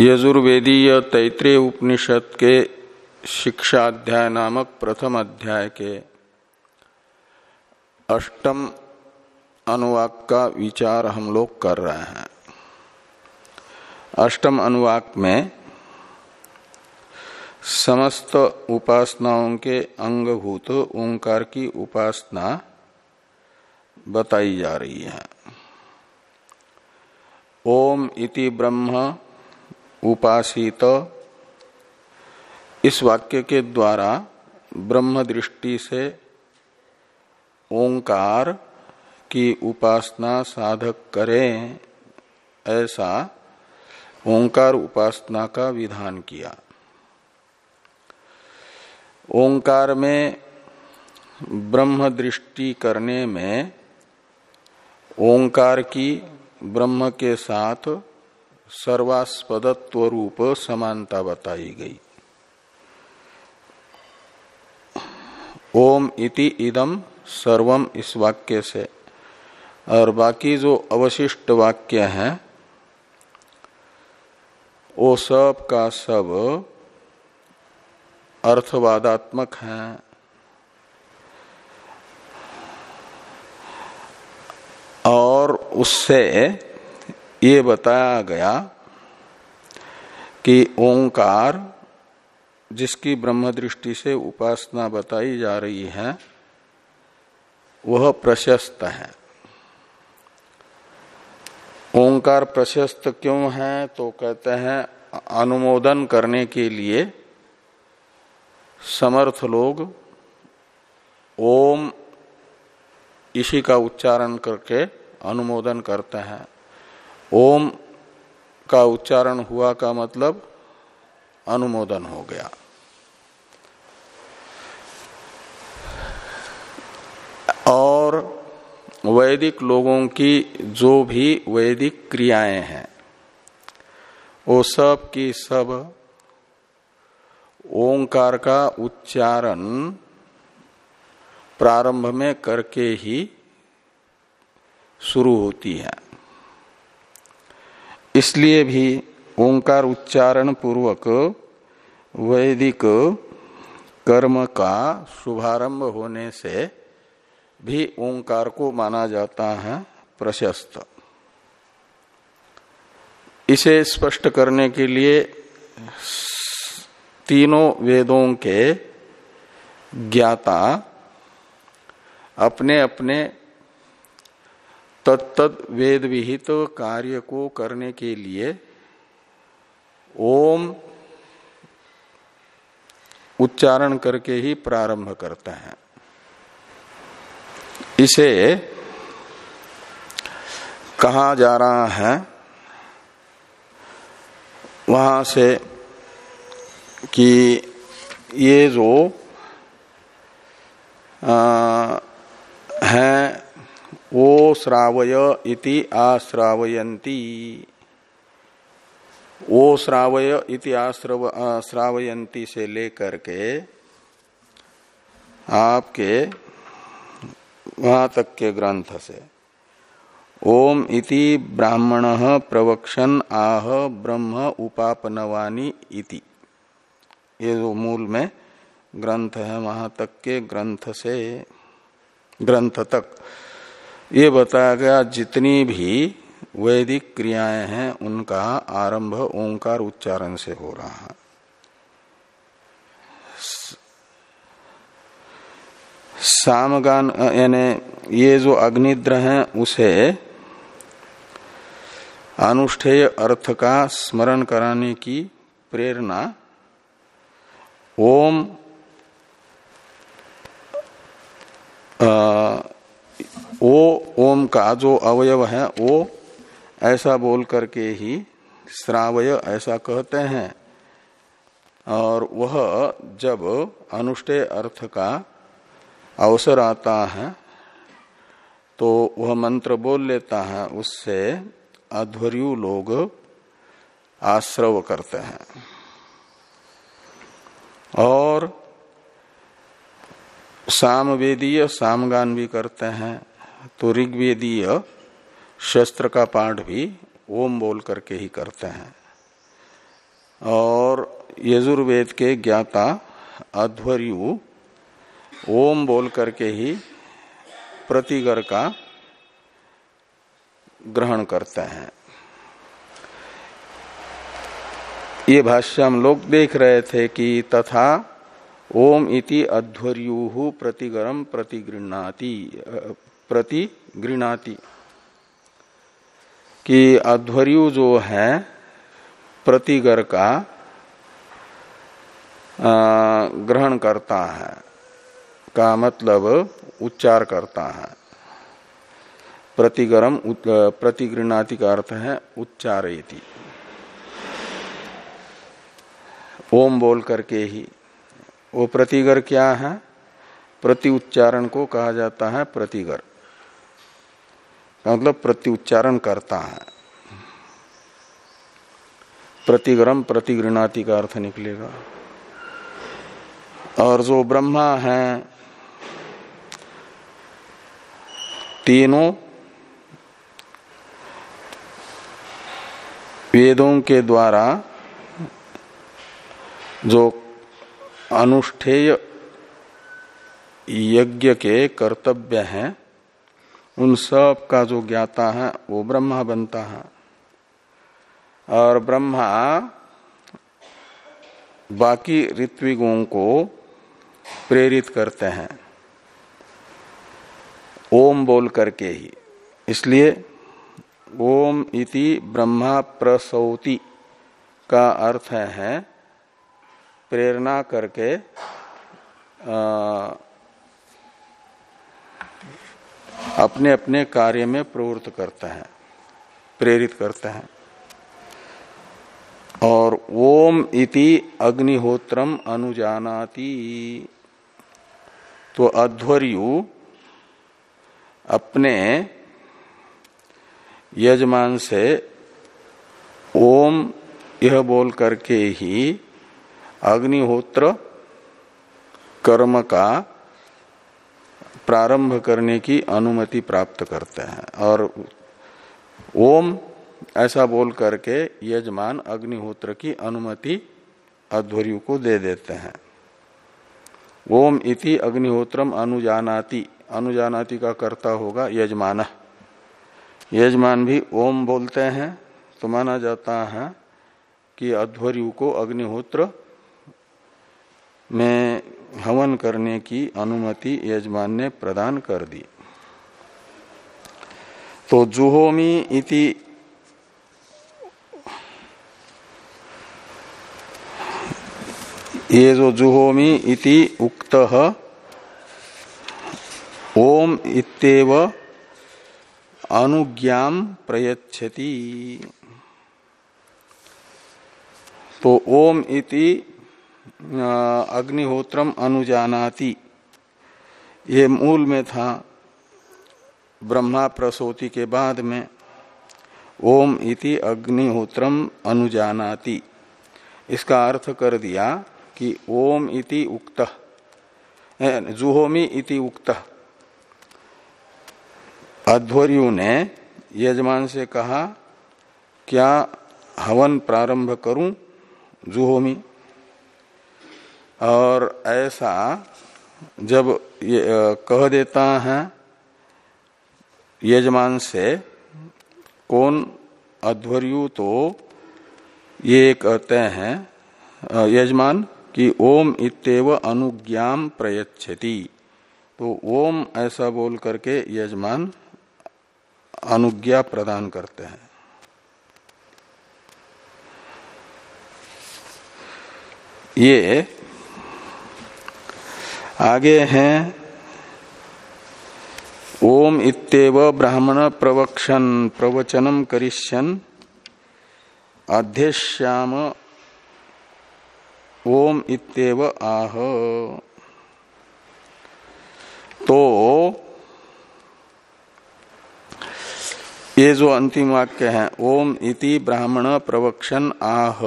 यजुर्वेदीय तैतृय उपनिषद के शिक्षा अध्याय नामक प्रथम अध्याय के अष्टम अनुवाक का विचार हम लोग कर रहे हैं। अष्टम अनुवाक में समस्त उपासनाओं के अंगभूत ओंकार की उपासना बताई जा रही है। ओम इति ब्रह्म उपासित। इस वाक्य के द्वारा ब्रह्म दृष्टि से ओंकार की उपासना साधक करें, ऐसा ओंकार उपासना का विधान किया। ओंकार में ब्रह्म दृष्टि करने में ओंकार की ब्रह्म के साथ सर्वास्पदत्व रूप समानता बताई गई। ओम इति इदम सर्वम इस वाक्य से। और बाकी जो अवशिष्ट वाक्य हैं, वो सब का सब अर्थवादात्मक हैं। और उससे ये बताया गया कि ओंकार जिसकी ब्रह्म दृष्टि से उपासना बताई जा रही है, वह प्रशस्त है। ओंकार प्रशस्त क्यों है? तो कहते हैं, अनुमोदन करने के लिए समर्थ लोग ओम इसी का उच्चारण करके अनुमोदन करते हैं। ओम का उच्चारण हुआ का मतलब अनुमोदन हो गया। और वैदिक लोगों की जो भी वैदिक क्रियाएँ हैं, वो सब की सब ओंकार का उच्चारण प्रारंभ में करके ही शुरू होती है। इसलिए भी ओंकार उच्चारण पूर्वक वैदिक कर्म का शुभारंभ होने से भी ओंकार को माना जाता है प्रशस्त। इसे स्पष्ट करने के लिए तीनों वेदों के ज्ञाता अपने अपने तत्त वेद विहित कार्य को करने के लिए ओम उच्चारण करके ही प्रारंभ करते हैं। इसे कहा जा रहा है, वहाँ से कि ये जो है वो श्रावय इति आश्रावयंती वो श्रावय इति आश्रव श्रावयंती से लेकर के आपके वहाँ तक के ग्रंथ से। ओम इति ब्राह्मण प्रवक्षन आह ब्रह्म उपापनवानी इति। ये जो मूल में ग्रंथ है वहाँ तक के ग्रंथ से, ग्रंथ तक। ये बताया गया जितनी भी वैदिक क्रियाएँ हैं, उनका आरंभ ओंकार उच्चारण से हो रहा है। सामगान, यानी ये जो अग्निद्र है, उसे अनुष्ठेय अर्थ का स्मरण कराने की प्रेरणा ओम वो ओम का जो अवयव है, वो ऐसा बोल करके ही श्रावय ऐसा कहते हैं। और वह जब अनुष्ठेय अर्थ का अवसर आता है तो वह मंत्र बोल लेता है, उससे अध्वर्यु लोग आश्रव करते हैं। और सामवेदीय सामगान भी करते हैं। तो ऋग्वेदीय शस्त्र का पाठ भी ओम बोल करके ही करते हैं। और यजुर्वेद के ज्ञाता अध्वर्यु ओम बोल करके ही प्रतिगर का ग्रहण करते हैं। ये भाष्य हम लोग देख रहे थे कि तथा ओम इति अध्वर्यु प्रतिगरम प्रतिगृणाति प्रतिगृणाति कि अध्वर्यु जो है, प्रतिगर का ग्रहण करता है, का मतलब उच्चार करता है। प्रतिगरम प्रतिगृणाति का अर्थ है उच्चारयति। ओम बोल करके ही। वो प्रतिगर क्या है? प्रति उच्चारण को कहा जाता है प्रतिगर। मतलब प्रति उच्चारण करता है। प्रतिग्रम प्रतिगृणाति का अर्थ निकलेगा। और जो ब्रह्मा है, तीनों वेदों के द्वारा जो अनुष्ठेय यज्ञ के कर्तव्य हैं उन सब का जो ज्ञाता है वो ब्रह्मा बनता है। और ब्रह्मा बाकी ऋत्विगों को प्रेरित करते हैं। ओम बोल करके ही। इसलिए ओम इति ब्रह्मा प्रसौति का अर्थ है प्रेरणा करके आ, अपने अपने कार्य में प्रवृत्त करता है, प्रेरित करता है। और ओम इति अग्निहोत्रम अनुजानाति। तो अध्वर्यु अपने यजमान से ओम यह बोल करके ही अग्निहोत्र कर्म का प्रारंभ करने की अनुमति प्राप्त करते हैं। और ओम, ऐसा बोल करके यजमान अग्निहोत्र की अनुमति अध्वर्यु को दे देते हैं। ओम इति अग्निहोत्रम अनुजानाति। अनुजानाति का कर्ता होगा यजमान। यजमान भी ओम बोलते हैं तो माना जाता है कि अध्वर्यु को अग्निहोत्र में हवन करने की अनुमति यजमान ने प्रदान कर दी। तो जुहोमी इति ये जो जुहोमी इति उक्त ओम इतव अनुज्ञाम प्रयच्छति। तो ओम इति अग्निहोत्रम अनुजानाति। ये मूल में था ब्रह्मा प्रसोति के बाद में। ओम इति अग्निहोत्रम अनुजानाति। इसका अर्थ कर दिया कि ओम इति उक्त जुहोमी इति उक्त। अध्वर्यु ने यजमान से कहा, क्या हवन प्रारंभ करूँ, जुहोमी? और ऐसा जब ये कह देता है, यजमान से, कौन अध्वर्यु तो ये कहते हैं यजमान कि ओम इतव अनुज्ञाम प्रयच्छति। तो ओम ऐसा बोल करके यजमान अनुज्ञा प्रदान करते हैं। ये आगे हैं। ओम इतव ब्राह्मण प्रवक्षन प्रवचनम करिष्यन। अध्यश्याम ओम इतव आह। तो ये जो अंतिम वाक्य है, ओम इति ब्राह्मण प्रवक्षन आह,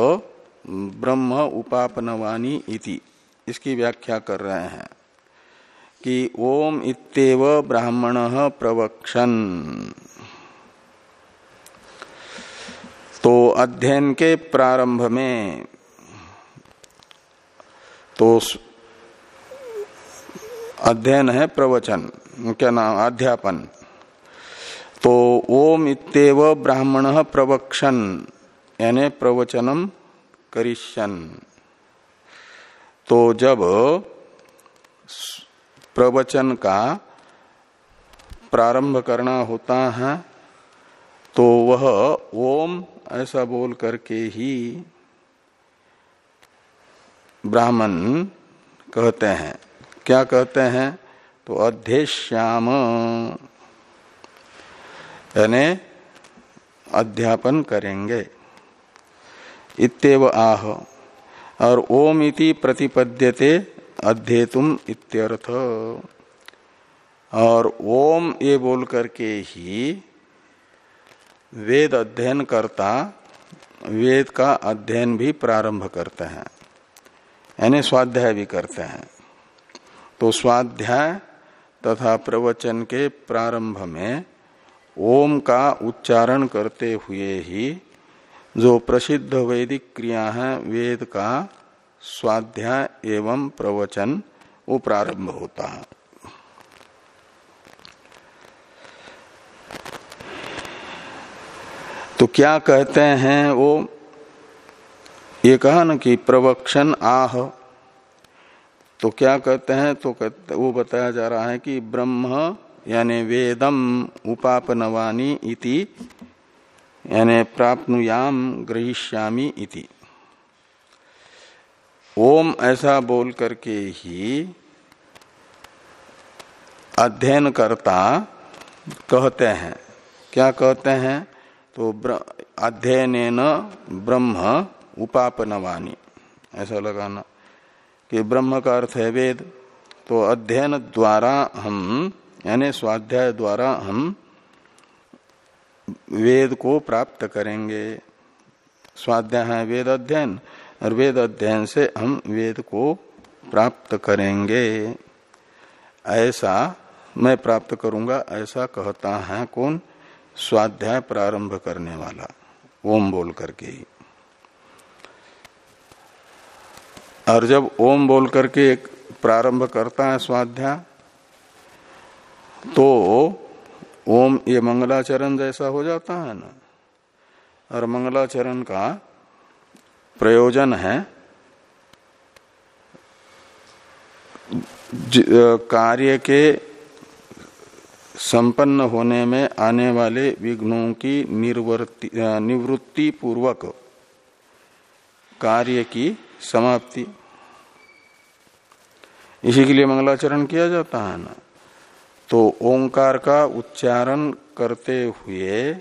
ब्रह्म उपापनवानी इति, इसकी व्याख्या कर रहे हैं। कि ओम इतव ब्राह्मण प्रवक्षन तो अध्ययन के प्रारंभ में तो अध्ययन है प्रवचन, क्या नाम, अध्यापन। तो ओम इतव ब्राह्मण प्रवक्षन यानी प्रवचनम करिष्यन। तो जब प्रवचन का प्रारंभ करना होता है तो वह ओम ऐसा बोल करके ही ब्राह्मण कहते हैं। क्या कहते हैं? तो अध्यश्याम यानी अध्यापन करेंगे। इतव आह। और ओम इति प्रतिपद्यते अध्येतुम इत्यर्थ। और ओम ये बोल करके ही वेद अध्ययन करता, वेद का अध्ययन भी प्रारंभ करते हैं। यानी स्वाध्याय भी करते हैं। तो स्वाध्याय तथा प्रवचन के प्रारंभ में ओम का उच्चारण करते हुए ही जो प्रसिद्ध वैदिक क्रिया है, वेद का स्वाध्याय एवं प्रवचन वो प्रारंभ होता है। तो क्या कहते हैं वो? ये कहा ना कि प्रवक्षण आह। तो क्या कहते हैं? तो कहते, वो बताया जा रहा है कि ब्रह्म यानी वेदम उपापनवानी इति यानी प्राप्नुयाम ग्रहीष्यामी इति। ओम ऐसा बोल करके ही अध्ययन करता कहते हैं। क्या कहते हैं? तो अध्ययन ब्रह्म उपापनवानी। ऐसा लगाना कि ब्रह्म का अर्थ है वेद। तो अध्ययन द्वारा हम, यानी स्वाध्याय द्वारा हम वेद को प्राप्त करेंगे। स्वाध्याय है वेद अध्ययन। और वेद अध्ययन से हम वेद को प्राप्त करेंगे। ऐसा मैं प्राप्त करूँगा, ऐसा कहता है कौन? स्वाध्याय प्रारंभ करने वाला, ओम बोल करके और जब ओम बोल करके प्रारंभ करता है स्वाध्याय तो ओम ये मंगलाचरण जैसा हो जाता है ना? और मंगलाचरण का प्रयोजन है। कार्य के संपन्न होने में आने वाले विघ्नों की निवृत्ति पूर्वक कार्य की समाप्ति। इसी के लिए मंगलाचरण किया जाता है ना। तो ओंकार का उच्चारण करते हुए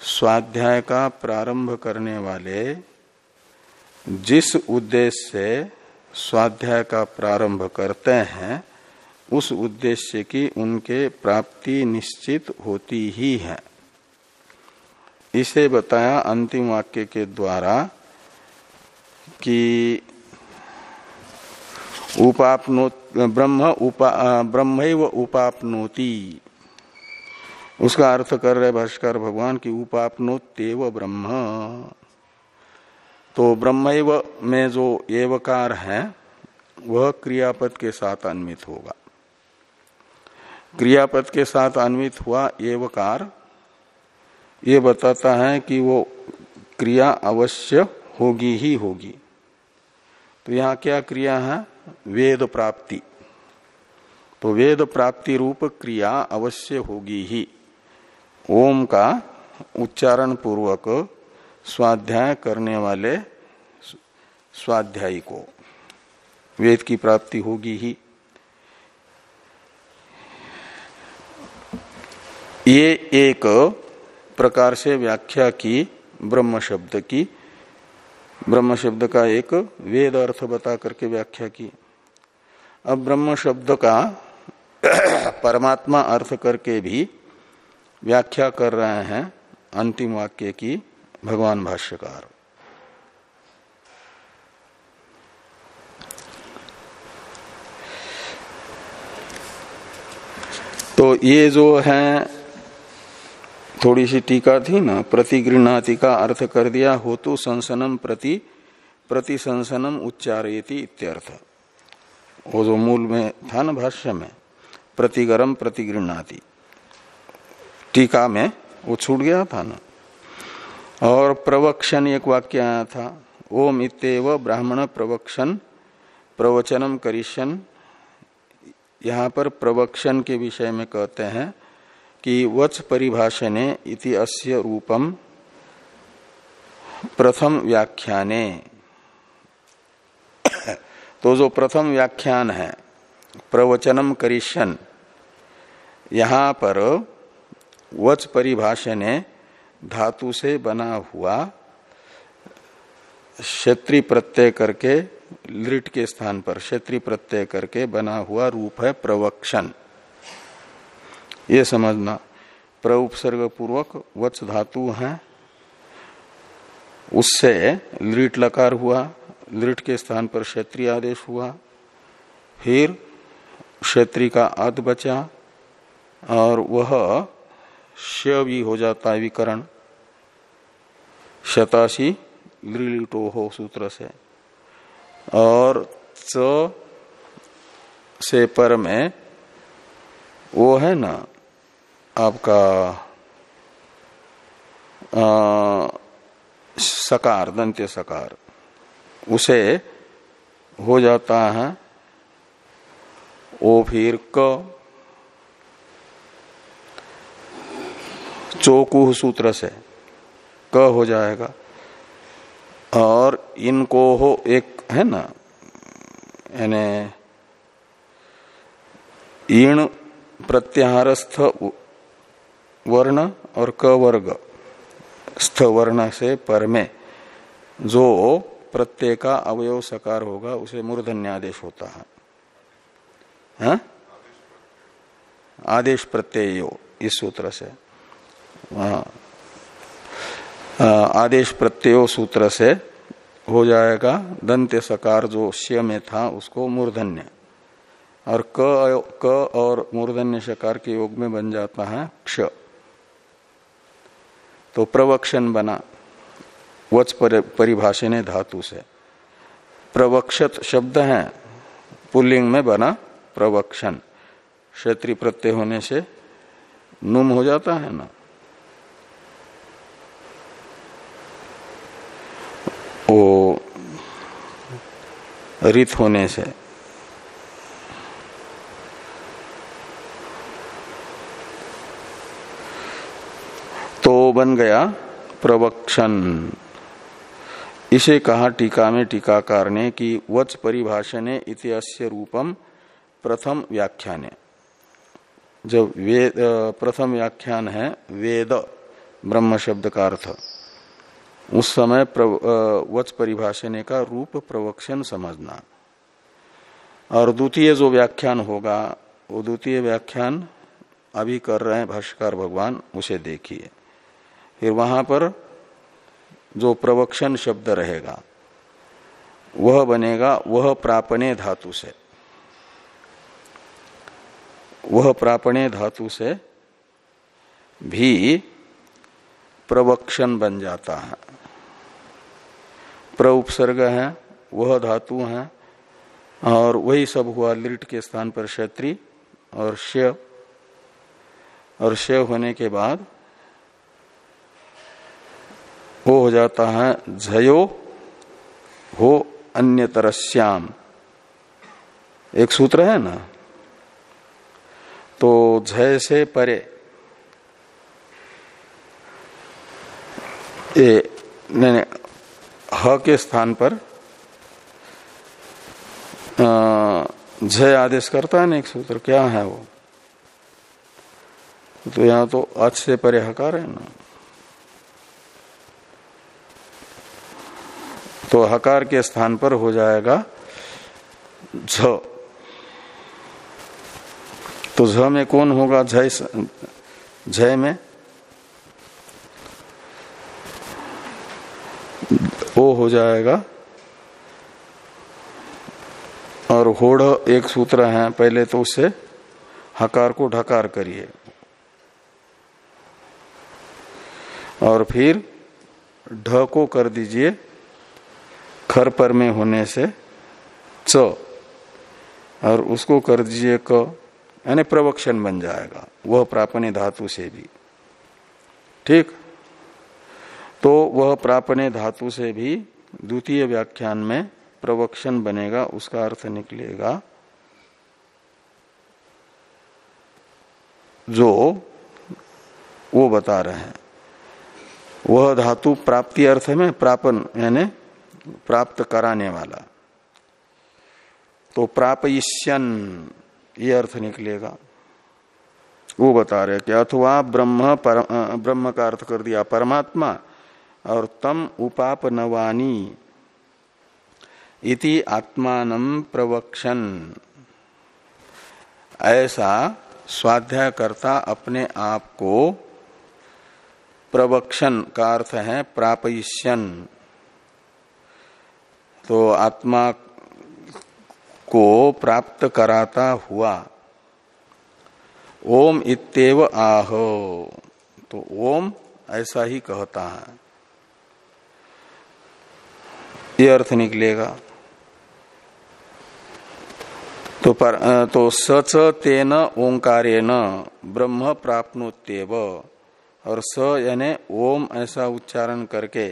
स्वाध्याय का प्रारंभ करने वाले जिस उद्देश्य से स्वाध्याय का प्रारंभ करते हैं, उस उद्देश्य की उनके प्राप्ति निश्चित होती ही है। इसे बताया अंतिम वाक्य के द्वारा कि उपापनो, ब्रह्म उपा ब्रह्म उपापनोति। उसका अर्थ कर रहे भाष्कर भगवान की उपापनोतेव ब्रह्म। तो ब्रह्म में जो एवकार है, वह क्रियापद के साथ अन्वित होगा। क्रियापद के साथ अन्वित हुआ एवकार। ये बताता है कि वो क्रिया अवश्य होगी ही होगी। तो यहाँ क्या क्रिया है? वेद प्राप्ति। तो वेद प्राप्ति रूप क्रिया अवश्य होगी ही। ओम का उच्चारण पूर्वक स्वाध्याय करने वाले स्वाध्यायी को वेद की प्राप्ति होगी ही। ये एक प्रकार से व्याख्या की ब्रह्म शब्द की, ब्रह्म शब्द का एक वेद अर्थ बता करके व्याख्या की। अब ब्रह्म शब्द का परमात्मा अर्थ करके भी व्याख्या कर रहे हैं अंतिम वाक्य की। भगवान भाष्यकार। तो ये जो है थोड़ी सी टीका थी ना, प्रतिगृहणाति का अर्थ कर दिया हो तो संसनम प्रति प्रतिशंसनम उच्चारयति इत्यर्थ। वो जो मूल में था ना भाष्य में, प्रतिगरम प्रतिगृणाति टीका में वो छूट गया था ना? और प्रवक्षण एक वाक्य आया था। ओम इतव ब्राह्मण प्रवक्षण प्रवचनम करिशन यहाँ पर प्रवक्षण के विषय में कहते हैं कि वच परिभाषणे इति अस्य रूपम प्रथम व्याख्याने। तो जो प्रथम व्याख्यान है, प्रवचनम करिशन यहाँ पर वच परिभाषणे धातु से बना हुआ क्षेत्रीय प्रत्यय करके, लिट के स्थान पर क्षेत्रीय प्रत्यय करके बना हुआ रूप है प्रवक्षण। ये समझना प्रउपसर्ग पूर्वक वच धातु है। उससे लिट लकार हुआ, लिट के स्थान पर क्षेत्रीय आदेश हुआ, फिर क्षेत्रीय का अध बचा, और वह श भी हो जाता है विकरण। शताशी लिटो हो सूत्र से। और च से पर में वो है ना आपका आ, सकार दंत्य सकार। उसे हो जाता है ओ फिर क चोकुह सूत्र से क हो जाएगा। और इनको हो एक, है ना? यानी ईण प्रत्याहारस्थ वर्ण और क वर्ग। स्थ वर्ण से पर में जो प्रत्यय का अवयव सकार होगा, उसे मूर्धन्यादेश होता है। हा? आदेश प्रत्यय, इस सूत्र से। आदेश प्रत्यय सूत्र से हो जाएगा, दंत्य सकार जो श्य में था, उसको मूर्धन्य। और क क और मूर्धन्य सकार के योग में बन जाता है क्ष। तो प्रवक्षण बना, वच परिभाषण धातु से। प्रवक्षत शब्द है, पुल्लिंग में बना प्रवक्षण। क्षेत्रीय प्रत्यय होने से नुम हो जाता है ना? रित होने से। तो बन गया प्रवक्षण इसे कहा टीका में टीकाकार ने कि वच परिभाषणे इतिहास्य रूपम प्रथम व्याख्यान। जब वेद प्रथम व्याख्यान है, वेद ब्रह्म शब्द का अर्थ। उस समय वच परिभाषण का रूप प्रवक्षण समझना। और द्वितीय जो व्याख्यान होगा, वो द्वितीय व्याख्यान अभी कर रहे हैं भाष्यकार भगवान, उसे देखिए। फिर वहाँ पर जो प्रवक्षण शब्द रहेगा, वह बनेगा, वह प्रापणे धातु से। वह प्रापणे धातु से भी प्रवक्षण बन जाता है। प्र उपसर्ग है, वह धातु है, और वही सब हुआ लिट के स्थान पर क्षत्रि और श्य और श्य होने के बाद वो हो जाता है झयो, हो अन्य तरस्याम एक सूत्र है ना? तो झय से परे। ये नहीं ह के स्थान पर जय आदेश करता है ना एक सूत्र, क्या है वो? तो यहाँ तो अच से परे हकार है ना। तो हकार के स्थान पर हो जाएगा झ। तो झ में कौन होगा? झय झय में वो हो जाएगा। और होड़ एक सूत्र है, पहले तो उससे हकार को ढकार करिए। और फिर ढ को कर दीजिए खर पर में होने से च। और उसको कर दीजिए क, यानी प्रवक्षण बन जाएगा, वह प्रापने धातु से भी। ठीक? तो वह प्रापने धातु से भी द्वितीय व्याख्यान में प्रवक्षण बनेगा, उसका अर्थ निकलेगा, जो वो बता रहे हैं। वह धातु प्राप्ति अर्थ में प्रापन, यानी प्राप्त कराने वाला। तो प्रापयिष्यन, ये अर्थ निकलेगा। वो बता रहे कि अथवा ब्रह्म ब्रह्म का अर्थ कर दिया, परमात्मा और तम उपाप नवानी इति आत्मान प्रवक्षन ऐसा स्वाध्याय करता अपने आप को प्रवक्षण का अर्थ है प्रापयिष्यन। तो आत्मा को प्राप्त कराता हुआ। ओम इत्येव आह। तो ओम ऐसा ही कहता है। ये अर्थ निकलेगा। तो पर तो सच तेन ओंकारेण ब्रह्म प्राप्नोत्येव, और स यानी ओम ऐसा उच्चारण करके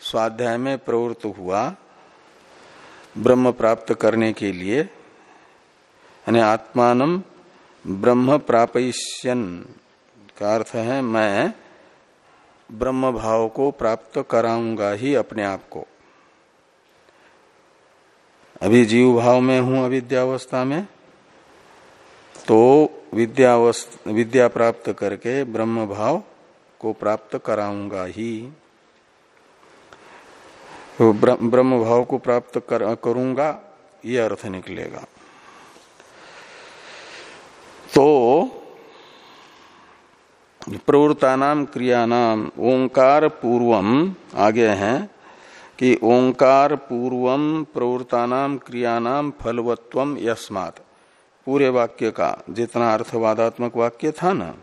स्वाध्याय में प्रवृत्त हुआ ब्रह्म प्राप्त करने के लिए। यानी आत्मान ब्रह्म प्रापयिष्यन का अर्थ है मैं ब्रह्म भाव को प्राप्त कराऊँगा ही अपने आप को। अभी जीव भाव में हूँ अविद्यावस्था में तो विद्या प्राप्त करके ब्रह्म भाव को प्राप्त कराऊँगा ही। तो ब्रह्म भाव को प्राप्त कर, करूँगा ये अर्थ निकलेगा। तो प्रवृत्तानाम क्रियानाम ओंकार पूर्वम आगे हैं कि ओंकार पूर्वम प्रवृत्तानाम क्रियानाम फलवत्वम यस्मात। पूरे वाक्य का जितना अर्थवादात्मक वाक्य था ना,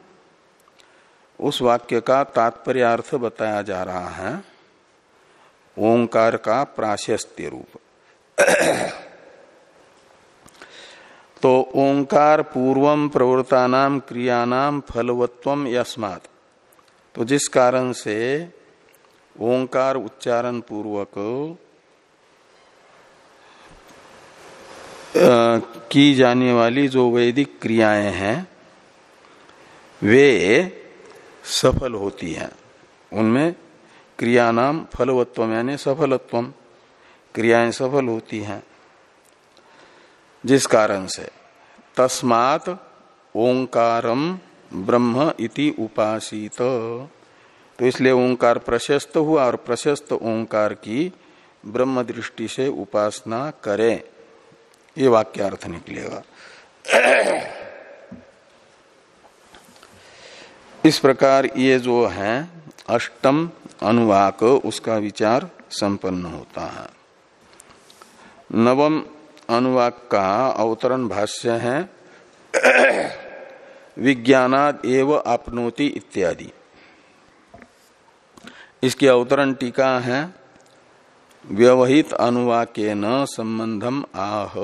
उस वाक्य का तात्पर्य अर्थ बताया जा रहा है। ओंकार का प्राशस्त्य रूप तो ओंकार पूर्वम प्रवृत्तानाम क्रियानाम फलवत्वम यस्मात। तो जिस कारण से ओंकार उच्चारण पूर्वक की जाने वाली जो वैदिक क्रियाएँ हैं, वे सफल होती हैं। उनमें क्रिया नाम फलवत्व यानी सफलत्व क्रियाएँ सफल होती हैं। जिस कारण से। तस्मात ओंकारम ब्रह्म इति उपासित। तो इसलिए ओंकार प्रशस्त हुआ और प्रशस्त ओंकार की ब्रह्म दृष्टि से उपासना करें। ये वाक्यार्थ निकलेगा। इस प्रकार ये जो है, अष्टम अनुवाक, उसका विचार संपन्न होता है। नवम अनुवाक का अवतरण भाष्य है। विज्ञानाद एव आपनोति इत्यादि। इसकी अवतरण टीका है, व्यवहित अनुवाक्य न संबंधम आह,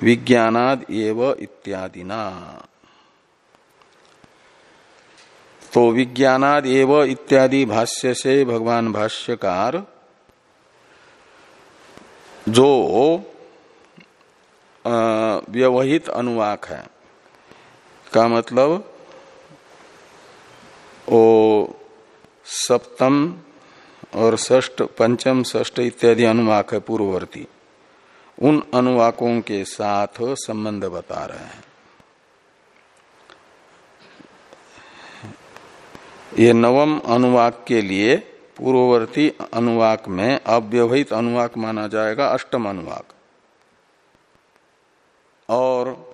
विज्ञानाद एव इत्यादिना। तो विज्ञानाद एव इत्यादि भाष्य से भगवान भाष्यकार जो व्यवहित अनुवाक है। का मतलब ओ सप्तम और ष्ट पंचम ष्ट इत्यादि अनुवाक है पूर्ववर्ती। उन अनुवाकों के साथ संबंध बता रहे हैं। ये नवम अनुवाक के लिए पूर्ववर्ती अनुवाक में अव्यवहित अनुवाक माना जाएगा अष्टम अनुवाक। और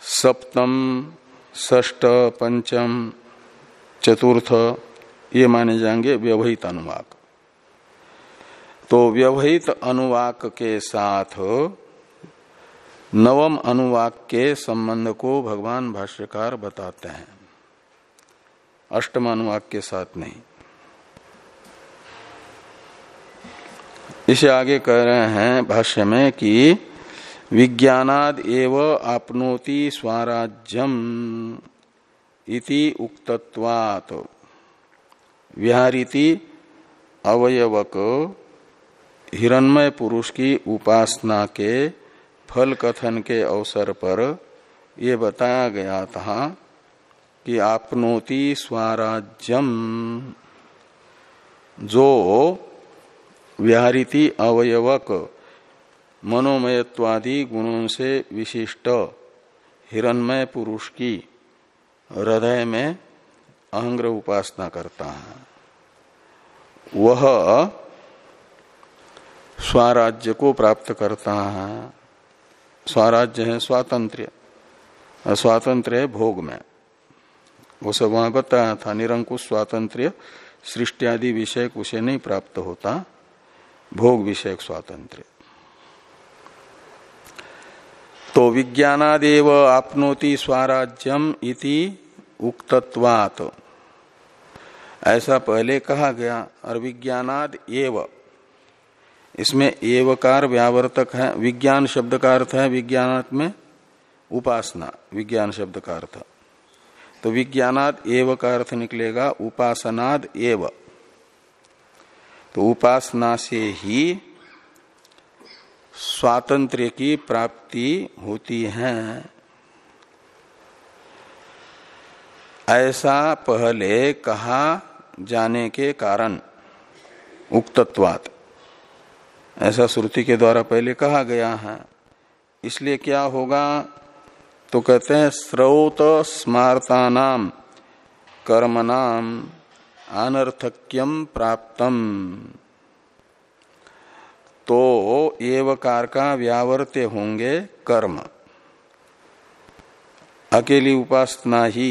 सप्तम ष्ट पंचम, चतुर्थ, ये माने जाएँगे व्यवहित अनुवाक। तो व्यवहित अनुवाक के साथ नवम अनुवाक के संबंध को भगवान भाष्यकार बताते हैं। अष्टम अनुवाक के साथ नहीं। इसे आगे कह रहे हैं भाष्य में कि विज्ञानाद एव आपनोति स्वराज्यम इति उक्तत्वात्। विहारीति अवयवक हिरणमय पुरुष की उपासना के फल कथन के अवसर पर ये बताया गया था कि आपनोति स्वराज्यम। जो व्याहृति अवयवक मनोमयत्वादि गुणों से विशिष्ट हिरणमय पुरुष की हृदय में अहंग्र उपासना करता है। वह स्वराज्य को प्राप्त करता है। स्वराज्य है स्वातंत्र स्वातंत्र है भोग में। वो सब वहाँ बताया था, निरंकुश स्वातंत्र सृष्टि आदि विषय उसे नहीं प्राप्त होता, भोग विषयक स्वातंत्र तो विज्ञानादेव आपनोति स्वराज्यम इति उक्तत्वात। ऐसा पहले कहा गया, और विज्ञानाद एव। इसमें एवकार व्यावर्तक है, विज्ञान शब्द का अर्थ है विज्ञान में उपासना, विज्ञान शब्द का अर्थ। तो विज्ञानाद एव का अर्थ निकलेगा उपासनाद एव। तो उपासना से ही स्वातंत्र की प्राप्ति होती है। ऐसा पहले कहा जाने के कारण, उक्तत्वात। ऐसा श्रुति के द्वारा पहले कहा गया है। इसलिए क्या होगा? तो कहते हैं स्रोत स्मारता कर्म नाम अनर्थक्यम प्राप्तम। तो एवकार का व्यावर्त्य होंगे कर्म। अकेली उपासना ही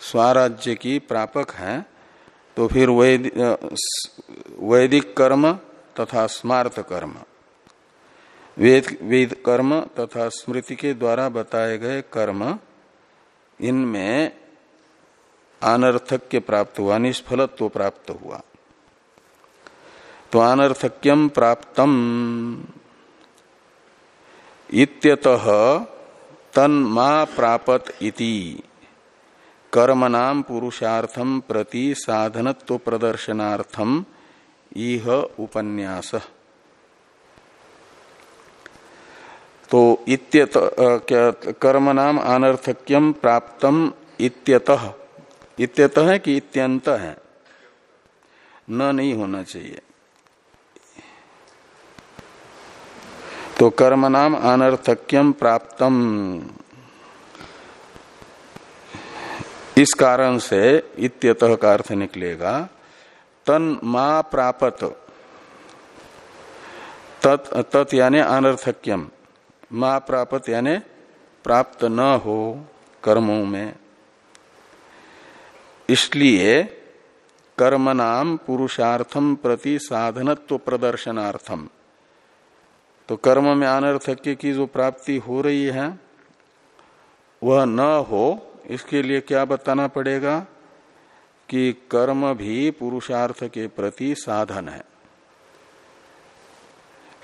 स्वराज्य की प्रापक है तो फिर वैदिक कर्म तथा स्मार्त कर्म। वेद वेद कर्म तथा स्मृति के द्वारा बताए गए कर्म, इनमें अनर्थक्य प्राप्त हुआ, निष्फलत्व प्राप्त हुआ। तो अनर्थक्यम प्राप्तम। इत्यतः तन्मा प्रापत इति। कर्म नाम पुरुषार्थम प्रति साधनत्व प्रदर्शनार्थम इह उपन्यास। तो इत्यत कर्म नाम अनर्थक्यम प्राप्तम इत्यतः। इत्यतः है कि इत्यंत है। न नहीं होना चाहिए। तो कर्म नाम अनर्थक्यम प्राप्तम। इस कारण से इत्यतः का अर्थ निकलेगा, तन मा प्रापत। तत् तत् यानी अनर्थक्यम। माँ प्राप्त यानी प्राप्त न हो कर्मों में। इसलिए कर्म नाम पुरुषार्थम प्रति साधनत्व प्रदर्शनार्थम। तो कर्म में अनर्थक्य की जो प्राप्ति हो रही है, वह न हो, इसके लिए क्या बताना पड़ेगा कि कर्म भी पुरुषार्थ के प्रति साधन है।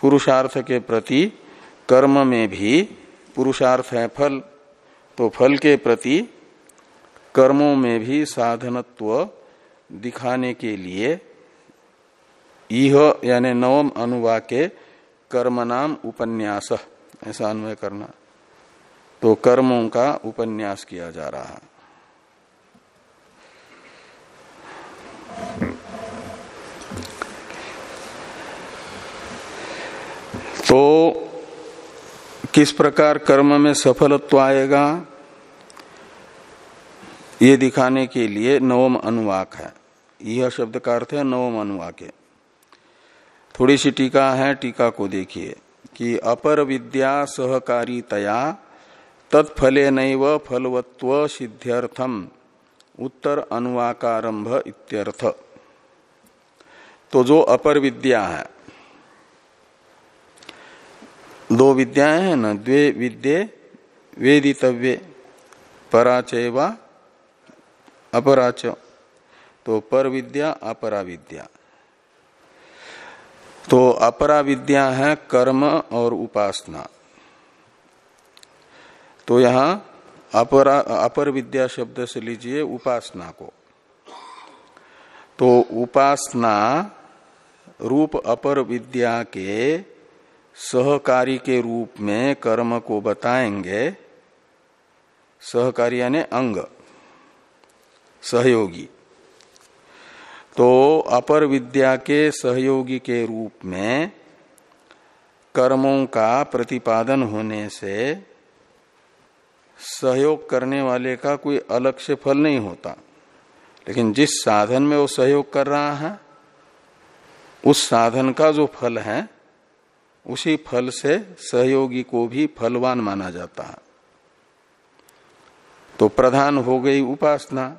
पुरुषार्थ के प्रति कर्म में भी पुरुषार्थ है फल तो फल के प्रति कर्मों में भी साधनत्व दिखाने के लिए यह यानी नवम अनुवा के कर्म नाम उपन्यास, ऐसा अन्वय करना। तो कर्मों का उपन्यास किया जा रहा है। तो किस प्रकार कर्म में सफलत्व आएगा, ये दिखाने के लिए नवम अनुवाक है। यह शब्द का अर्थ है नवम अनुवाक थोड़ी सी टीका है, टीका को देखिए कि अपर विद्या सहकारितया तत्फले नैव फलवत्व सिद्ध्यर्थम। उत्तर अनुवाकारंभ इत्यर्थ। तो जो अपर विद्या है दो विद्याएँ हैं ना, द्वे विद्ये, वेदितव्य, पराचय व अपराच तो पर विद्या, अपरा विद्या। तो अपरा विद्या है कर्म और उपासना। तो यहाँ अपरा, अपर विद्या शब्द से लीजिए उपासना को। तो उपासना रूप अपर विद्या के सहकारी के रूप में कर्म को बताएँगे। सहकारी यानी अंग। सहयोगी। तो अपर विद्या के सहयोगी के रूप में कर्मों का प्रतिपादन होने से सहयोग करने वाले का कोई अलग से फल नहीं होता। लेकिन जिस साधन में वो सहयोग कर रहा है, उस साधन का जो फल है उसी फल से सहयोगी को भी फलवान माना जाता है। तो प्रधान हो गई उपासना,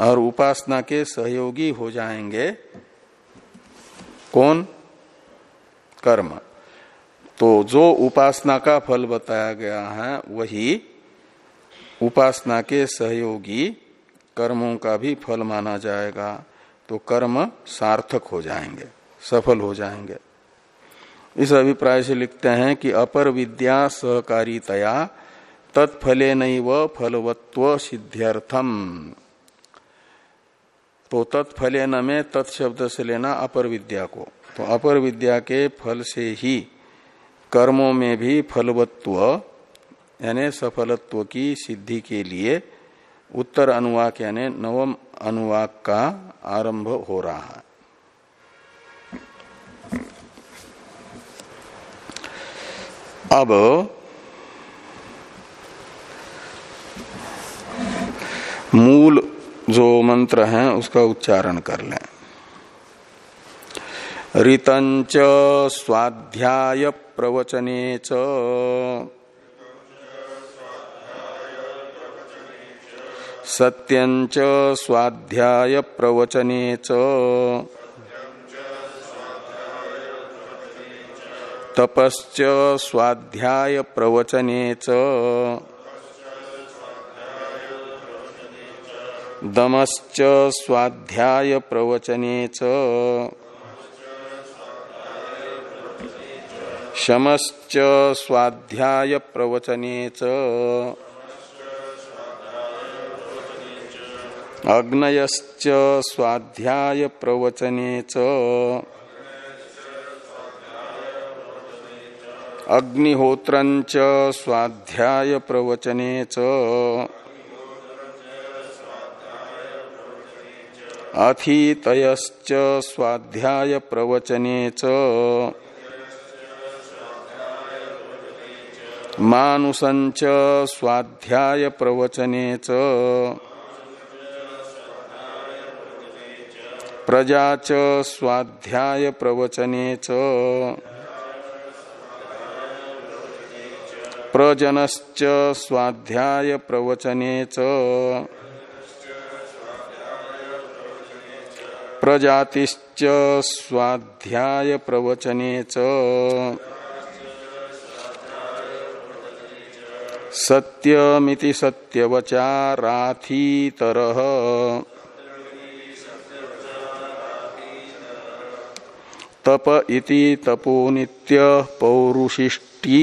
और उपासना के सहयोगी हो जाएँगे कौन? कर्म। तो जो उपासना का फल बताया गया है, वही उपासना के सहयोगी कर्मों का भी फल माना जाएगा तो कर्म सार्थक हो जाएँगे, सफल हो जाएँगे। इस अभिप्राय से लिखते हैं कि अपर विद्या सहकारितया तत्फले व फलवत्व सिद्ध्यर्थम। तो तत्फले न में तत्शब्द से लेना अपर विद्या को। तो अपर विद्या के फल से ही कर्मों में भी फलवत्व यानी सफलत्व की सिद्धि के लिए उत्तर अनुवाक, यानी नवम अनुवाक का आरंभ हो रहा है। अब मूल जो मंत्र है, उसका उच्चारण कर लें। ऋतंच स्वाध्याय प्रवचने च। सत्यंच स्वाध्याय प्रवचने च। तपश्च स्वाध्याय प्रवचने दमश्च स्वाध्याय प्रवचने शमश्च स्वाध्याय प्रवचने अग्नयश्च स्वाध्याय प्रवचने च। अग्निहोत्रंच स्वाध्याय प्रवचने च। अथीतयश्च स्वाध्याय प्रवचने च। मानुसंच स्वाध्याय प्रवचने च। प्रजा च स्वाध्याय प्रवचने च। प्रजनश्च स्वाध्याय प्रवचने च। प्रजातिश्च स्वाध्याय प्रवचने सत्यमिति सत्यवचाराथीतरः तप इति तपो नित्य पौरुषिष्टि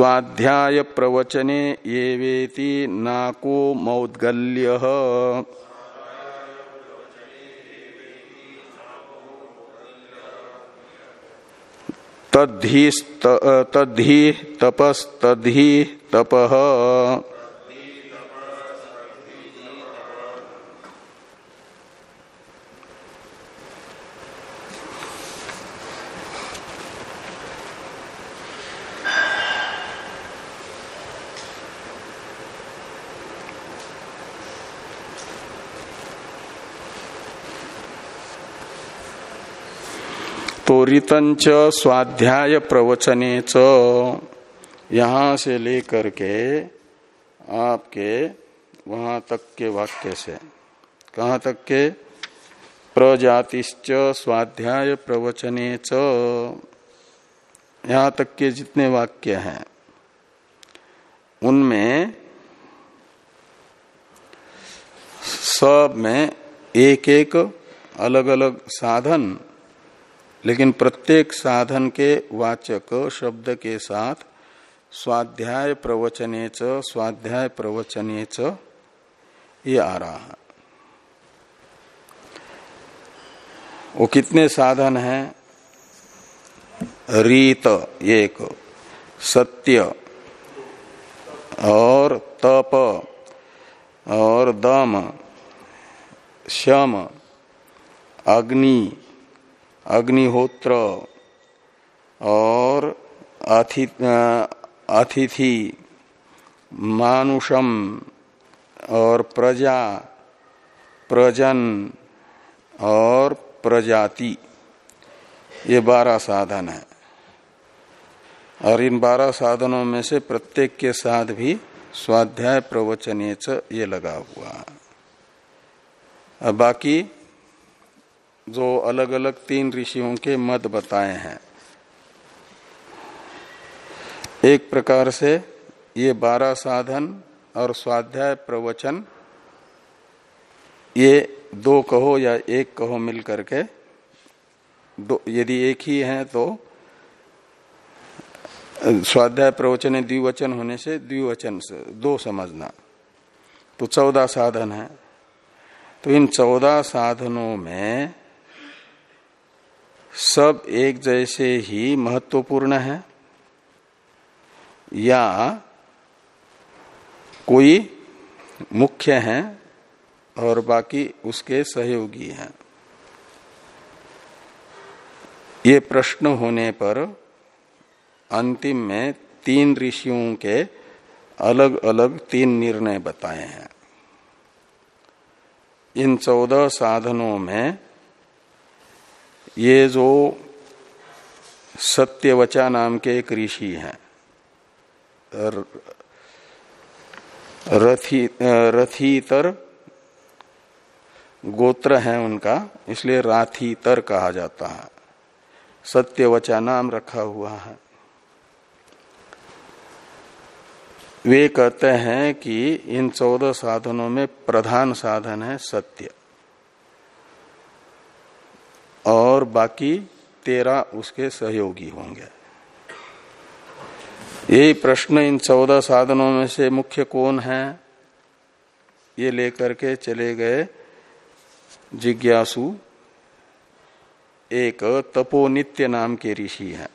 स्वाध्याय प्रवचने ये वेति नाको मौद्गल्य। तद्धि तद्धि तपस्तद्धि तपः। तो रितंच स्वाध्याय प्रवचने च। यहाँ से लेकर के आपके वहाँ तक के वाक्य से। कहा तक के? प्रजातिश्च स्वाध्याय प्रवचने च। यहाँ तक के जितने वाक्य हैं, उनमें सब में एक एक अलग अलग साधन लेकिन प्रत्येक साधन के वाचक शब्द के साथ स्वाध्याय प्रवचने च, स्वाध्याय प्रवचनेच ये आ रहा है। वो कितने साधन हैं? रीत एक। सत्य और तप और दम, शम, अग्नि अग्निहोत्र और अतिथि, मानुषम और प्रजा, प्रजन और प्रजाति। ये बारह साधन है। और इन बारह साधनों में से प्रत्येक के साथ भी स्वाध्याय प्रवचन ये लगा हुआ है। बाकी जो अलग अलग तीन ऋषियों के मत बताए हैं। एक प्रकार से ये बारह साधन और स्वाध्याय प्रवचन, ये दो कहो या एक कहो मिल करके, दो यदि एक ही है तो स्वाध्याय प्रवचन द्विवचन होने से द्विवचन से, दो समझना। तो चौदह साधन है। तो इन चौदह साधनों में सब एक जैसे ही महत्वपूर्ण है, या कोई मुख्य है और बाकी उसके सहयोगी हैं। ये प्रश्न होने पर अंतिम में तीन ऋषियों के अलग अलग तीन निर्णय बताए हैं। इन चौदह साधनों में ये जो सत्यवचा नाम के एक ऋषि हैं। रथी, रथीतर गोत्र है उनका, इसलिए राथीतर कहा जाता है। सत्यवचा नाम रखा हुआ है। वे कहते हैं कि इन चौदह साधनों में प्रधान साधन है सत्य। और बाकी तेरह उसके सहयोगी होंगे। यही प्रश्न इन चौदह साधनों में से मुख्य कौन है? ये लेकर के चले गए जिज्ञासु। एक तपोनित्य नाम के ऋषि हैं।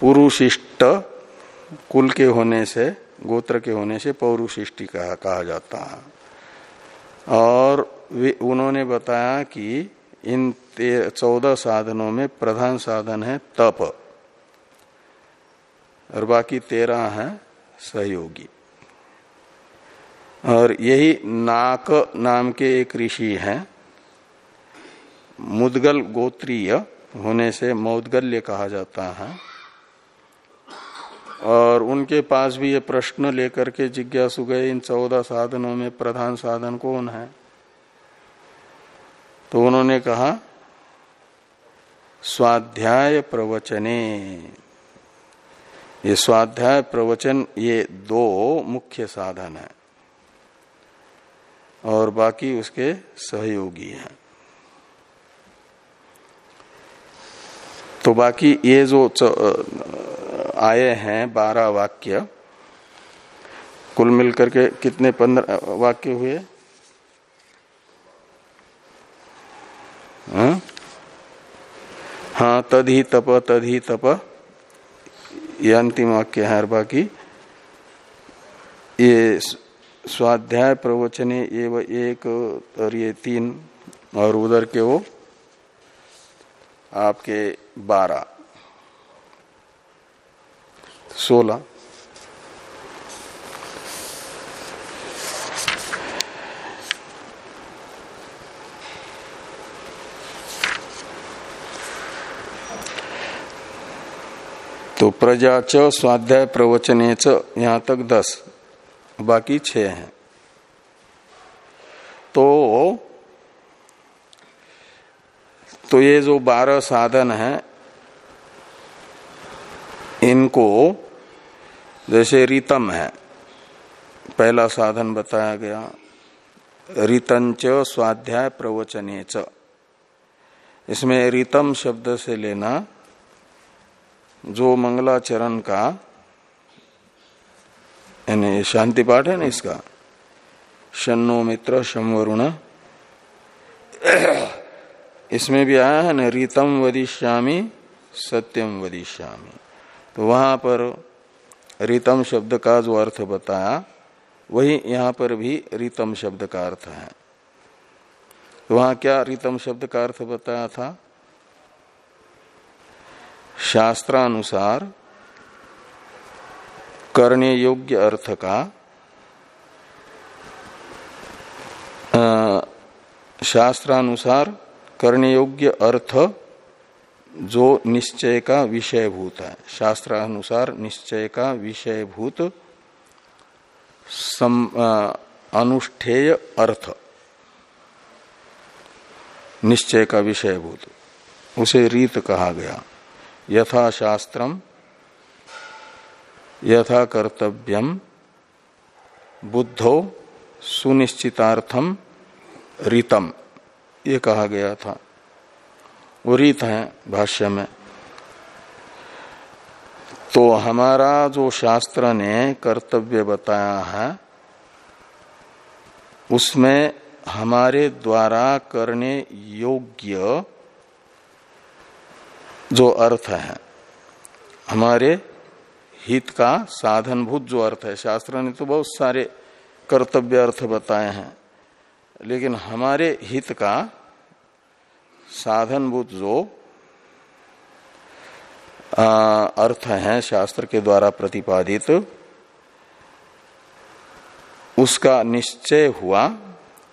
पुरुषिष्ट कुल के होने से गोत्र के होने से पौरुशिष्टि कहा, कहा जाता है। और उन्होंने बताया कि इन चौदह साधनों में प्रधान साधन है तप। और बाकी तेरह है सहयोगी। और यही नाक नाम के एक ऋषि हैं। मुदगल गोत्रीय होने से मौदगल्य कहा जाता है। और उनके पास भी ये प्रश्न लेकर के जिज्ञासु गए, इन चौदह साधनों में प्रधान साधन कौन है? तो उन्होंने कहा, स्वाध्याय प्रवचने। ये स्वाध्याय प्रवचन, ये दो मुख्य साधन है और बाकी उसके सहयोगी हैं। तो बाकी ये जो आए हैं बारह वाक्य, कुल मिलकर के कितने पंद्रह वाक्य हुए? हाँ, तद ही तप तद ही तप। ये अंतिम वाक्य है बाकी। ये स्वाध्याय प्रवचने एवं एक और ये तीन और उधर के वो आपके बारह। सोलह। तो प्रजा च, स्वाध्याय प्रवचने च, यहाँ तक दस। बाकी छ हैं। तो तो ये जो बारह साधन है, इनको, जैसे रीतम है, पहला साधन बताया गया रितंच स्वाध्याय प्रवचने च। इसमें रीतम शब्द से लेना जो मंगलाचरण का, यानी शांति पाठ है ना इसका शनो मित्र शमवरुण इसमें भी आया है न, रीतम वदिश्यामी सत्यम वदिश्यामी तो वहाँ पर रीतम शब्द का जो अर्थ बताया, वही यहाँ पर भी रीतम शब्द का अर्थ है। तो वहाँ क्या रीतम शब्द का अर्थ बताया था? शास्त्रानुसार करने योग्य अर्थ का शास्त्रानुसार करने योग्य अर्थ जो निश्चय का विषयभूत है। शास्त्रानुसार निश्चय का विषयभूत अनुष्ठेय अर्थ। निश्चय का विषयभूत। उसे रीत कहा गया। यथा शास्त्रम यथा कर्तव्यम बुद्धो सुनिश्चितार्थम रीतम। ये कहा गया था। वो रीत है भाष्य में। तो हमारा जो शास्त्र ने कर्तव्य बताया है, उसमें हमारे द्वारा करने योग्य जो अर्थ है। हमारे हित का साधनभूत जो अर्थ है शास्त्र ने तो बहुत सारे कर्तव्य अर्थ बताए हैं लेकिन हमारे हित का साधनभूत जो आ, अर्थ है शास्त्र के द्वारा प्रतिपादित उसका निश्चय हुआ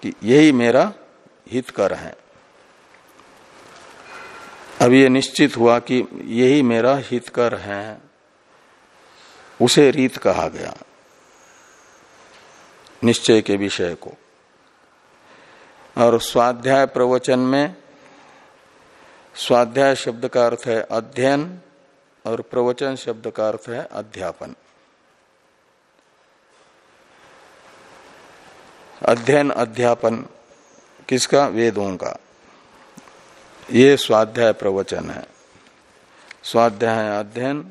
कि यही मेरा हितकर है। अब ये निश्चित हुआ कि यही मेरा हितकर है। उसे रीत कहा गया। निश्चय के विषय को। और स्वाध्याय प्रवचन में स्वाध्याय शब्द का अर्थ है अध्ययन और प्रवचन शब्द का अर्थ है अध्यापन। अध्ययन, अध्यापन किसका? वेदों का। ये स्वाध्याय प्रवचन है। स्वाध्याय अध्ययन,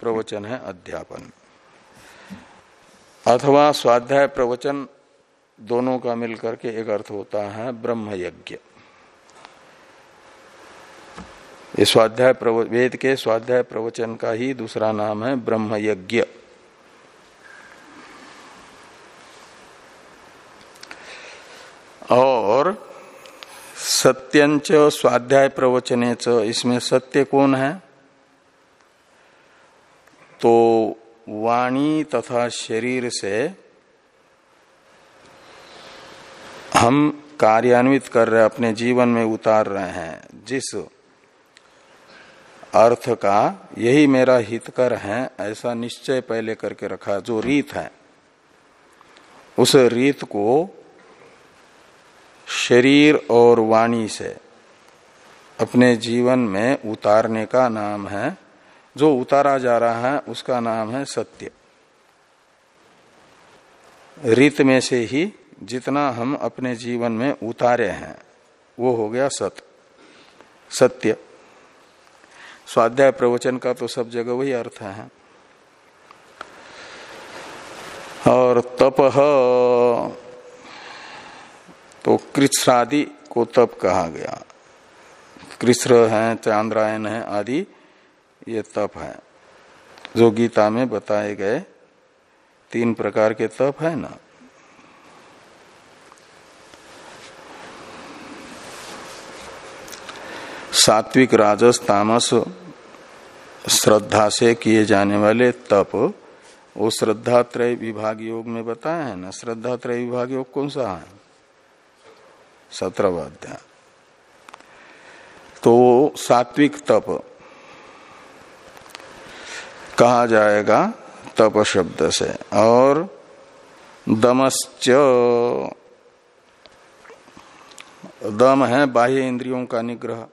प्रवचन है अध्यापन। अथवा स्वाध्याय प्रवचन दोनों का मिलकर के एक अर्थ होता है ब्रह्म यज्ञ ये स्वाध्याय वेद के स्वाध्याय प्रवचन का ही दूसरा नाम है ब्रह्म यज्ञ और सत्यंच स्वाध्याय प्रवचने च इसमें सत्य कौन है? तो वाणी तथा शरीर से हम कार्यान्वित कर रहे, अपने जीवन में उतार रहे हैं। जिस अर्थ का यही मेरा हितकर है, ऐसा निश्चय पहले करके रखा, जो रीत है, उस रीत को शरीर और वाणी से अपने जीवन में उतारने का नाम है। जो उतारा जा रहा है, उसका नाम है सत्य। रीत में से ही जितना हम अपने जीवन में उतारे हैं, वो हो गया सत। सत्य। स्वाध्याय प्रवचन का तो सब जगह वही अर्थ है। और तप तो कृष्णादि को तप कहा गया। कृष्ण है, चांद्रायन है आदि, ये तप है। जो गीता में बताए गए तीन प्रकार के तप है ना। सात्विक, राजस, तामस, श्रद्धा से किए जाने वाले तप, वो श्रद्धा त्रय विभाग योग में बताया है ना। श्रद्धा त्रय विभाग योग कौन सा है? सत्रह अध्याय। तो सात्विक तप कहा जाएगा तप शब्द से, और दमश्च, दम है बाह्य इंद्रियों का निग्रह,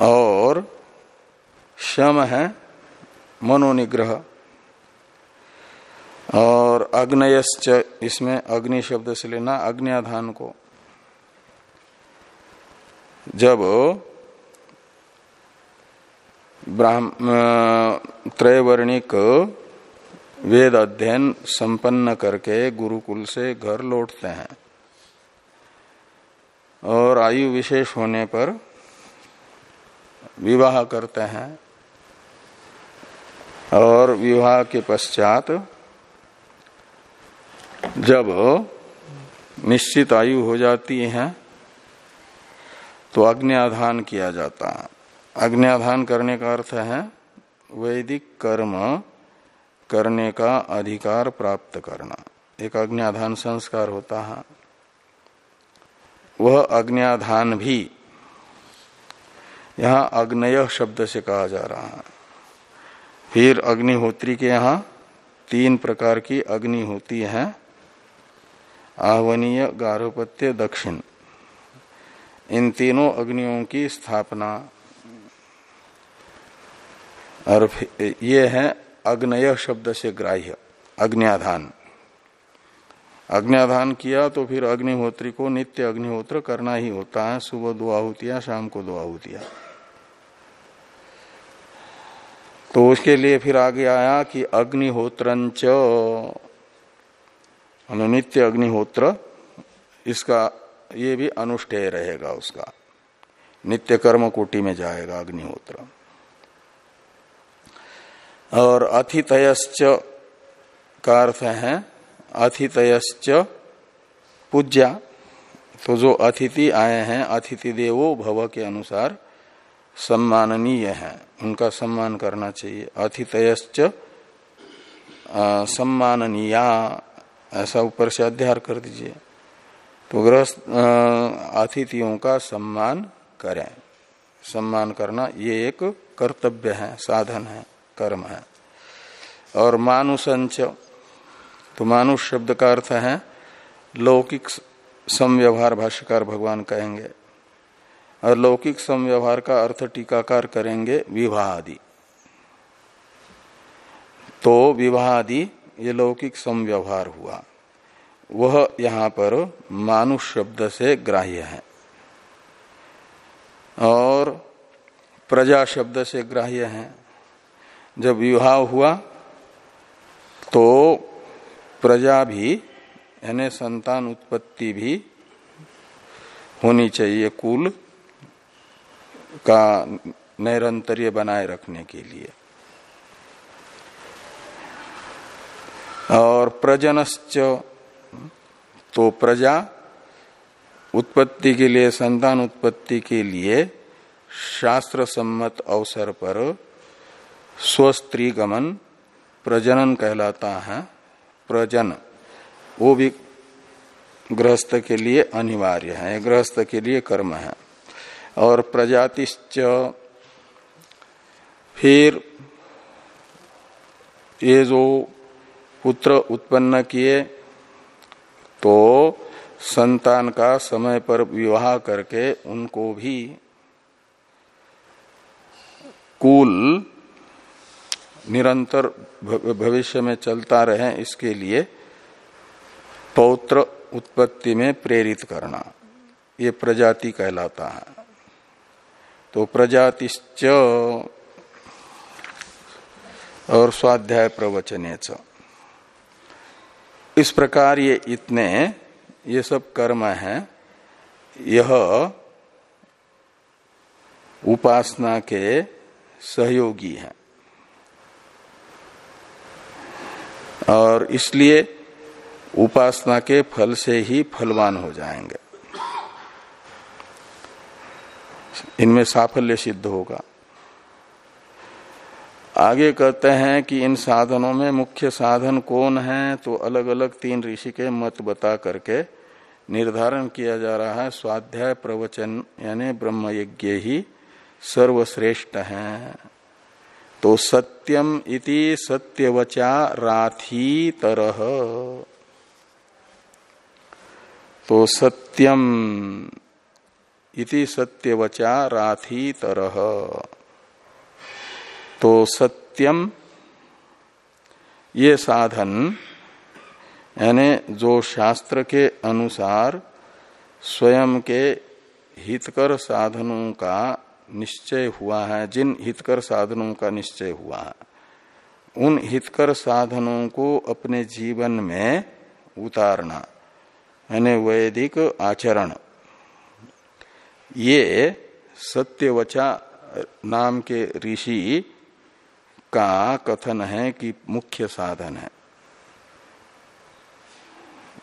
और शम है मनोनिग्रह। और अग्नयश्च, इसमें अग्नि शब्द से लेना, अग्नियाधान को। जब ब्राह्म त्रैवर्णिक वेद अध्ययन संपन्न करके गुरुकुल से घर लौटते हैं और आयु विशेष होने पर विवाह करते हैं और विवाह के पश्चात जब निश्चित आयु हो जाती है तो अग्नियाधान किया जाता है। अग्नियाधान करने का अर्थ है, वैदिक कर्म करने का अधिकार प्राप्त करना। एक अग्नियाधान संस्कार होता है। वह अग्नियाधान भी यहाँ अग्नय शब्द से कहा जा रहा है। फिर अग्निहोत्री के यहाँ तीन प्रकार की अग्नि होती है। आहवनीय गारोपत्य दक्षिण। इन तीनों अग्नियों की स्थापना। और ये है अग्नय शब्द से ग्राह्य, अग्नियाधान। अग्नियाधान किया तो फिर अग्निहोत्री को नित्य अग्निहोत्र करना ही होता है, सुबह दो आहुतियाँ, शाम को दो आहुतियाँ। तो उसके लिए फिर आगे आया कि अग्निहोत्रंच नित्य अग्निहोत्र, इसका ये भी अनुष्ठेय रहेगा उसका। नित्य कर्म कोटि में जाएगा अग्निहोत्र। और अथितयश्च का अर्थ है, अथितयश्च पूज्या। तो जो अतिथि आए हैं, अतिथि देवो भव के अनुसार सम्माननीय है। उनका सम्मान करना चाहिए। अतिथयश्च सम्माननीया ऐसा ऊपर से अध्यार कर दीजिए। तो गृहस्थ अतिथियों का सम्मान करें। सम्मान करना ये एक कर्तव्य है, साधन है, कर्म है। और मानुसंच तो मानुष शब्द का अर्थ है, लौकिक समव्यवहार भाष्यकार भगवान कहेंगे। और लौकिक समव्यवहार का अर्थ टीकाकार करेंगे विवाह आदि तो विवाह आदि ये लौकिक समव्यवहार हुआ। वह यहाँ पर मानुष शब्द से ग्राह्य है। और प्रजा शब्द से ग्राह्य है। जब विवाह हुआ तो प्रजा भी, यानी संतान उत्पत्ति भी होनी चाहिए कुल का नैरंतर्य बनाए रखने के लिए। और प्रजनश्च तो प्रजा उत्पत्ति के लिए, संतान उत्पत्ति के लिए शास्त्र सम्मत अवसर पर स्वस्त्री गमन प्रजनन कहलाता है, प्रजन। वो भी गृहस्थ के लिए अनिवार्य है गृहस्थ के लिए कर्म है। और प्रजातिश्च, फिर ये जो पुत्र उत्पन्न किए तो संतान का समय पर विवाह करके उनको भी कुल निरंतर भविष्य में चलता रहे इसके लिए पौत्र उत्पत्ति में प्रेरित करना। ये प्रजाति कहलाता है। तो प्रजातिश्च और स्वाध्याय प्रवचने इस प्रकार ये इतने, ये सब कर्म है। यह उपासना के सहयोगी हैं। और इसलिए उपासना के फल से ही फलवान हो जाएँगे। इनमें साफल्य सिद्ध होगा। आगे कहते हैं कि इन साधनों में मुख्य साधन कौन है तो अलग अलग तीन ऋषि के मत बता करके निर्धारण किया जा रहा है। स्वाध्याय प्रवचन, यानी ब्रह्म यज्ञ ही सर्वश्रेष्ठ है। तो सत्यम इति सत्यवचा राथी तरह। तो सत्यम इति सत्यवचा राथी तरह। तो सत्यम, ये साधन, यानी जो शास्त्र के अनुसार स्वयं के हितकर साधनों का निश्चय हुआ है, जिन हितकर साधनों का निश्चय हुआ है, उन हितकर साधनों को अपने जीवन में उतारना, यानी वैदिक आचरण। ये सत्यवचा नाम के ऋषि का कथन है कि मुख्य साधन है।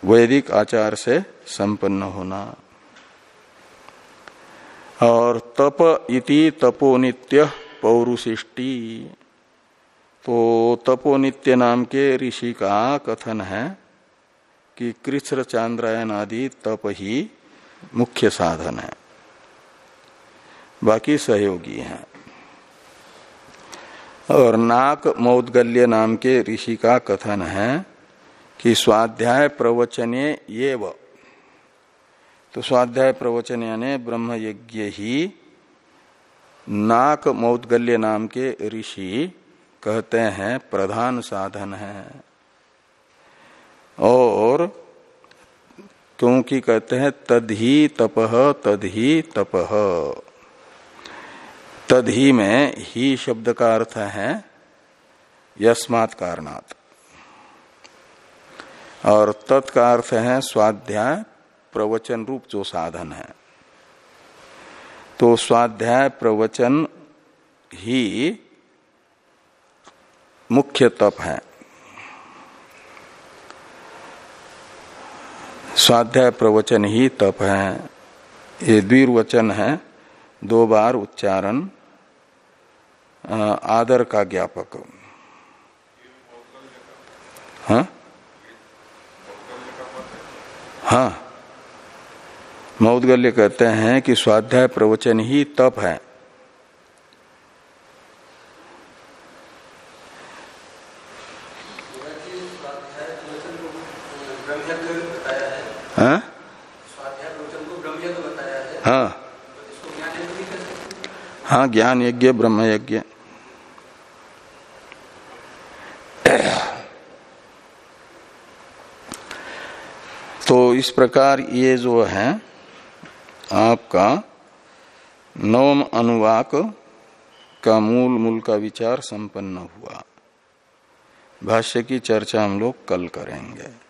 वैदिक आचार से संपन्न होना। और तप इति तपोनित्य पौरुशिष्टि तो तपोनित्य नाम के ऋषि का कथन है कि कृष्ण चांद्रायन आदि तप ही मुख्य साधन है। बाकी सहयोगी हैं। और नाक मौदगल्य नाम के ऋषि का कथन है कि स्वाध्याय प्रवचने ये व तो स्वाध्याय प्रवचन यानी ब्रह्म यज्ञ ही नाक मौदगल्य नाम के ऋषि कहते हैं, प्रधान साधन है। और क्योंकि कहते हैं, तदही तपह तद ही तपह तदही में ही शब्द का अर्थ है यस्मात् कारणात। और तत्का अर्थ है स्वाध्याय प्रवचन रूप जो साधन है। तो स्वाध्याय प्रवचन ही मुख्य तप है। स्वाध्याय प्रवचन ही तप है। ये द्विर्वचन है। दो बार उच्चारण आदर का ज्ञापक। हाँ? हाँ। मौदगल्य कहते हैं कि स्वाध्याय प्रवचन ही तप है हाँ हाँ हाँ ज्ञान यज्ञ, ब्रह्म यज्ञ। तो इस प्रकार ये जो है, आपका नवम अनुवाक का मूल मूल का विचार संपन्न हुआ। भाष्य की चर्चा हम लोग कल करेंगे।